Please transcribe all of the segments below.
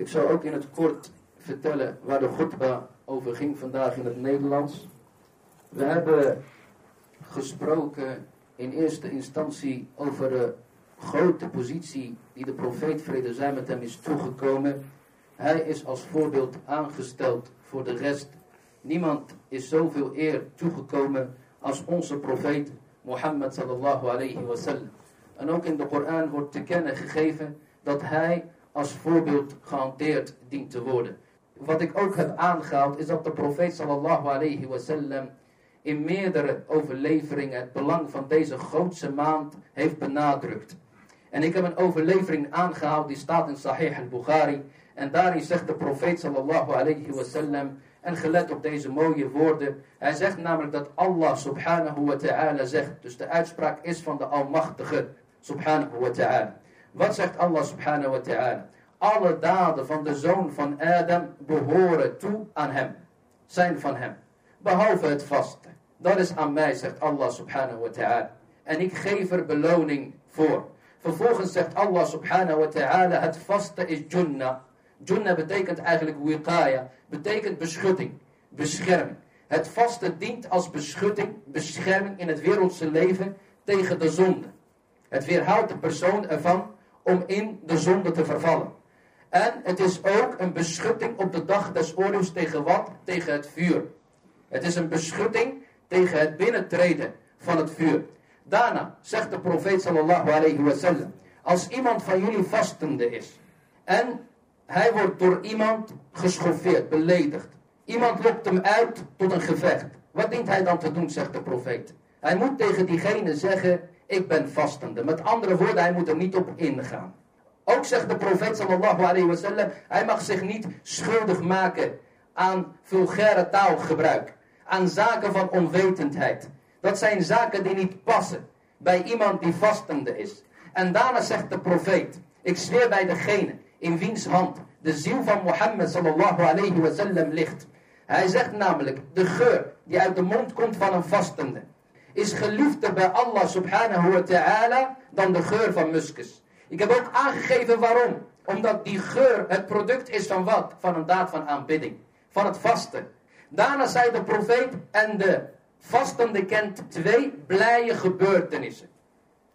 Ik zal ook in het kort vertellen waar de khutbah over ging vandaag in het Nederlands. We hebben gesproken in eerste instantie over de grote positie die de profeet vrede zij met hem is toegekomen. Hij is als voorbeeld aangesteld voor de rest. Niemand is zoveel eer toegekomen als onze profeet Mohammed sallallahu alayhi wasallam. En ook in de Koran wordt te kennen gegeven dat hij als voorbeeld gehanteerd dient te worden. Wat ik ook heb aangehaald is dat de profeet sallallahu alayhi wasallam in meerdere overleveringen het belang van deze grootste maand heeft benadrukt. En ik heb een overlevering aangehaald die staat in Sahih al-Bukhari. En daarin zegt de profeet sallallahu alayhi wasallam, en gelet op deze mooie woorden, hij zegt namelijk dat Allah subhanahu wa ta'ala zegt, dus de uitspraak is van de Almachtige subhanahu wa ta'ala. Wat zegt Allah subhanahu wa ta'ala? Alle daden van de zoon van Adam behoren toe aan hem, zijn van hem. Behalve het vasten. Dat is aan mij, zegt Allah subhanahu wa ta'ala. En ik geef er beloning voor. Vervolgens zegt Allah subhanahu wa ta'ala, het vasten is junnah. Junnah betekent eigenlijk wiqaya, betekent beschutting, bescherming. Het vasten dient als beschutting, bescherming in het wereldse leven tegen de zonde. Het weerhoudt de persoon ervan om in de zonde te vervallen. En het is ook een beschutting op de dag des oordeels tegen wat? Tegen het vuur. Het is een beschutting tegen het binnentreden van het vuur. Daarna zegt de profeet sallallahu alayhi wa sallam. Als iemand van jullie vastende is. En hij wordt door iemand geschoffeerd, beledigd. Iemand lokt hem uit tot een gevecht. Wat dient hij dan te doen, zegt de profeet. Hij moet tegen diegene zeggen, ik ben vastende. Met andere woorden, hij moet er niet op ingaan. Ook zegt de profeet sallallahu alayhi wa sallam, hij mag zich niet schuldig maken aan vulgaire taalgebruik. Aan zaken van onwetendheid. Dat zijn zaken die niet passen bij iemand die vastende is. En daarna zegt de profeet, ik zweer bij degene in wiens hand de ziel van Mohammed sallallahu alayhi wa sallam ligt. Hij zegt namelijk, de geur die uit de mond komt van een vastende, is geliefder bij Allah subhanahu wa ta'ala dan de geur van muskus. Ik heb ook aangegeven waarom. Omdat die geur het product is van wat? Van een daad van aanbidding. Van het vasten. Daarna zei de profeet en de vastende kent twee blije gebeurtenissen.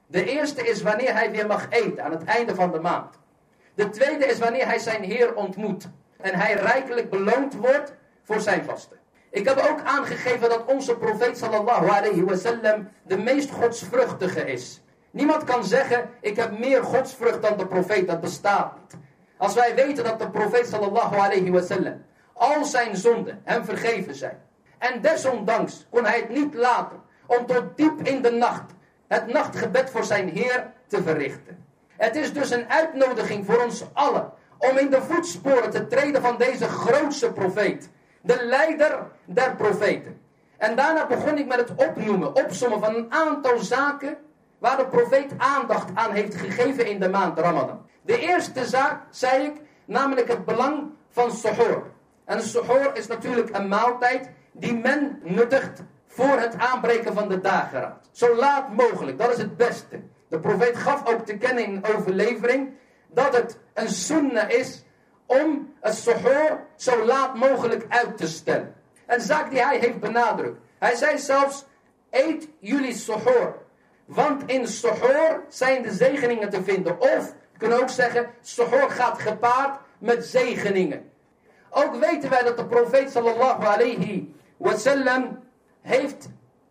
De eerste is wanneer hij weer mag eten aan het einde van de maand. De tweede is wanneer hij zijn Heer ontmoet. En hij rijkelijk beloond wordt voor zijn vasten. Ik heb ook aangegeven dat onze profeet sallallahu alayhi wasallam de meest godsvruchtige is. Niemand kan zeggen, ik heb meer godsvrucht dan de profeet, dat bestaat niet. Als wij weten dat de profeet sallallahu alayhi wasallam al zijn zonden hem vergeven zijn. En desondanks kon hij het niet laten om tot diep in de nacht het nachtgebed voor zijn Heer te verrichten. Het is dus een uitnodiging voor ons allen om in de voetsporen te treden van deze grootste profeet. De leider der profeten. En daarna begon ik met het opnoemen, opsommen van een aantal zaken waar de profeet aandacht aan heeft gegeven in de maand Ramadan. De eerste zaak, zei ik, namelijk het belang van suhoor. En suhoor is natuurlijk een maaltijd die men nuttigt voor het aanbreken van de dageraad. Zo laat mogelijk, dat is het beste. De profeet gaf ook te kennen in overlevering dat het een sunnah is om het suhoor zo laat mogelijk uit te stellen. Een zaak die hij heeft benadrukt. Hij zei zelfs, eet jullie suhoor. Want in suhoor zijn de zegeningen te vinden. Of, we kunnen ook zeggen, suhoor gaat gepaard met zegeningen. Ook weten wij dat de profeet sallallahu alayhi wasallam heeft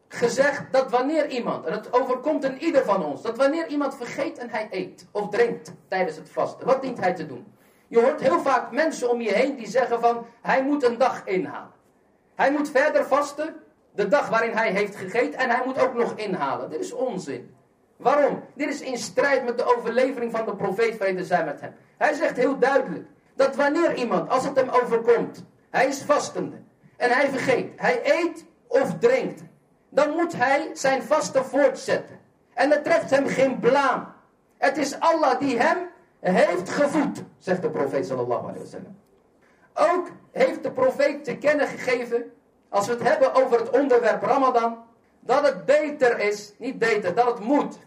gezegd dat wanneer iemand, en het overkomt in ieder van ons, dat wanneer iemand vergeet en hij eet of drinkt tijdens het vasten, wat dient hij te doen? Je hoort heel vaak mensen om je heen die zeggen van, hij moet een dag inhalen. Hij moet verder vasten, de dag waarin hij heeft gegeten, en hij moet ook nog inhalen. Dit is onzin. Waarom? Dit is in strijd met de overlevering van de profeet vrede zij met hem. Hij zegt heel duidelijk, dat wanneer iemand, als het hem overkomt, hij is vastende, en hij vergeet, hij eet of drinkt, dan moet hij zijn vaste voortzetten. En het treft hem geen blaam. Het is Allah die hem heeft gevoed, zegt de profeet sallallahu alayhi wasallam. Ook heeft de profeet te kennen gegeven, als we het hebben over het onderwerp Ramadan, dat het beter is, niet beter, dat het moet,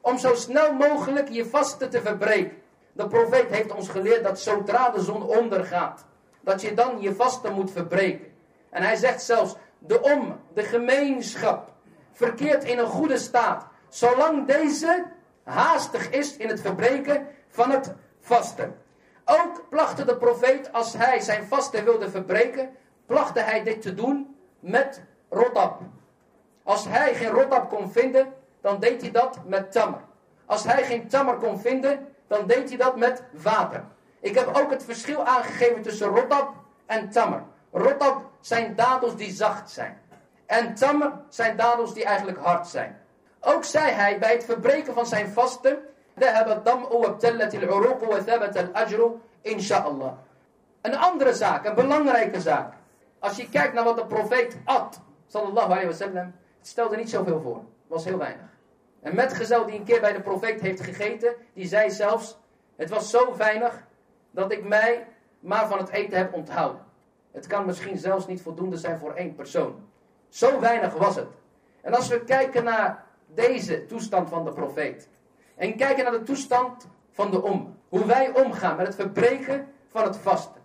om zo snel mogelijk je vasten te verbreken. De profeet heeft ons geleerd dat zodra de zon ondergaat, dat je dan je vasten moet verbreken. En hij zegt zelfs, de om, de gemeenschap, verkeert in een goede staat, zolang deze haastig is in het verbreken van het vasten. Ook plachtte de profeet, als hij zijn vasten wilde verbreken, plachtte hij dit te doen met rotab. Als hij geen rotab kon vinden, dan deed hij dat met tamar. Als hij geen tamar kon vinden, dan deed hij dat met water. Ik heb ook het verschil aangegeven tussen rotab en tamar. Rotab zijn dadels die zacht zijn. En tamar zijn dadels die eigenlijk hard zijn. Ook zei hij bij het verbreken van zijn vasten, inshallah. Een andere zaak, een belangrijke zaak. Als je kijkt naar wat de profeet at, sallallahu alayhi wasallam, het stelde niet zoveel voor. Was heel weinig. Een metgezel die een keer bij de profeet heeft gegeten, die zei zelfs, het was zo weinig dat ik mij maar van het eten heb onthouden. Het kan misschien zelfs niet voldoende zijn voor één persoon. Zo weinig was het. En als we kijken naar deze toestand van de profeet. En kijken naar de toestand van de om. Hoe wij omgaan met het verbreken van het vasten.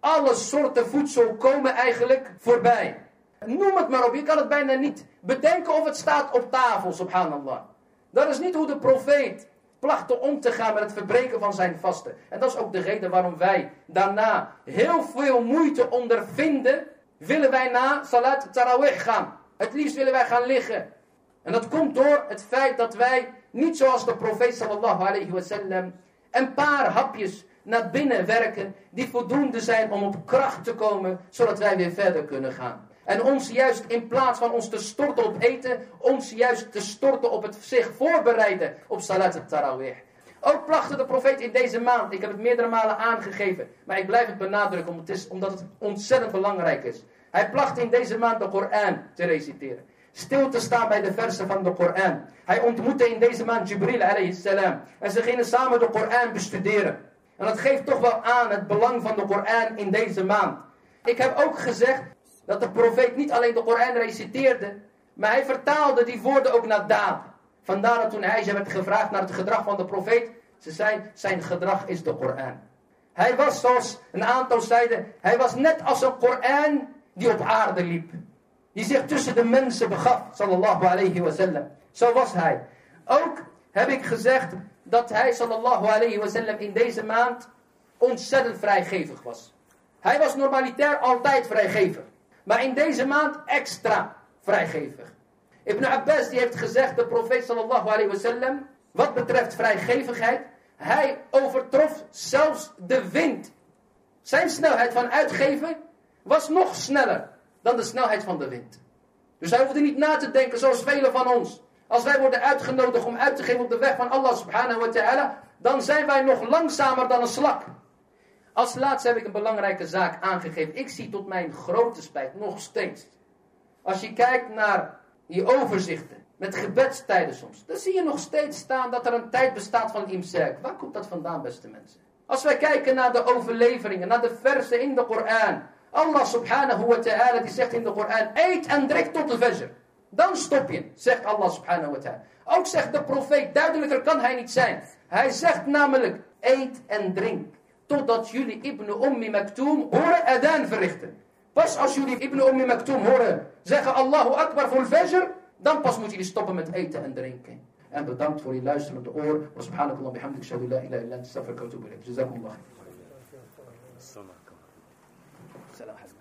Alle soorten voedsel komen eigenlijk voorbij. Noem het maar op, je kan het bijna niet bedenken of het staat op tafel, subhanallah. Dat is niet hoe de profeet plachtte om te gaan met het verbreken van zijn vasten. En dat is ook de reden waarom wij daarna heel veel moeite ondervinden. Willen wij na Salat Tarawih gaan. Het liefst willen wij gaan liggen. En dat komt door het feit dat wij, niet zoals de profeet sallallahu alayhi wasallam, een paar hapjes naar binnen werken die voldoende zijn om op kracht te komen, zodat wij weer verder kunnen gaan. En ons juist in plaats van ons te storten op eten, ons juist te storten op het zich voorbereiden op Salat al-Tarawih. Ook plachtte de profeet in deze maand, ik heb het meerdere malen aangegeven, maar ik blijf het benadrukken omdat het ontzettend belangrijk is. Hij placht in deze maand de Koran te reciteren. Stil te staan bij de versen van de Koran. Hij ontmoette in deze maand Jibril alayhi salam. En ze gingen samen de Koran bestuderen. En dat geeft toch wel aan het belang van de Koran in deze maand. Ik heb ook gezegd dat de profeet niet alleen de Koran reciteerde, maar hij vertaalde die woorden ook naar daden. Vandaar dat toen hij werd gevraagd naar het gedrag van de profeet, ze zei, zijn gedrag is de Koran. Hij was zoals een aantal zeiden, hij was net als een Koran die op aarde liep. Die zich tussen de mensen begaf, sallallahu alayhi wasallam. Zo was hij. Ook heb ik gezegd dat hij, sallallahu alayhi wasallam, in deze maand ontzettend vrijgevig was. Hij was normalitair altijd vrijgevig. Maar in deze maand extra vrijgevig. Ibn Abbas die heeft gezegd, de profeet sallallahu alayhi wasallam, wat betreft vrijgevigheid, hij overtrof zelfs de wind. Zijn snelheid van uitgeven was nog sneller dan de snelheid van de wind. Dus hij hoefde niet na te denken zoals velen van ons. Als wij worden uitgenodigd om uit te geven op de weg van Allah subhanahu wa ta'ala, dan zijn wij nog langzamer dan een slak. Als laatste heb ik een belangrijke zaak aangegeven. Ik zie tot mijn grote spijt nog steeds. Als je kijkt naar die overzichten, met gebedstijden soms, dan zie je nog steeds staan dat er een tijd bestaat van imsak. Waar komt dat vandaan, beste mensen? Als wij kijken naar de overleveringen, naar de versen in de Koran. Allah subhanahu wa ta'ala die zegt in de Koran, eet en drink tot de fajr. Dan stop je, zegt Allah subhanahu wa ta'ala. Ook zegt de profeet, duidelijker kan hij niet zijn. Hij zegt namelijk, eet en drink totdat jullie Ibn Ummi Maktoum horen adaan verrichten. Pas als jullie Ibn Ummi Maktoum horen zeggen Allahu Akbar voor Fajr, dan pas moeten jullie stoppen met eten en drinken. En bedankt voor je luisterende oor. Wa subhanakallah bihamdik la ilaha illa wa atubu ilayk. Jazakumullah. Salam.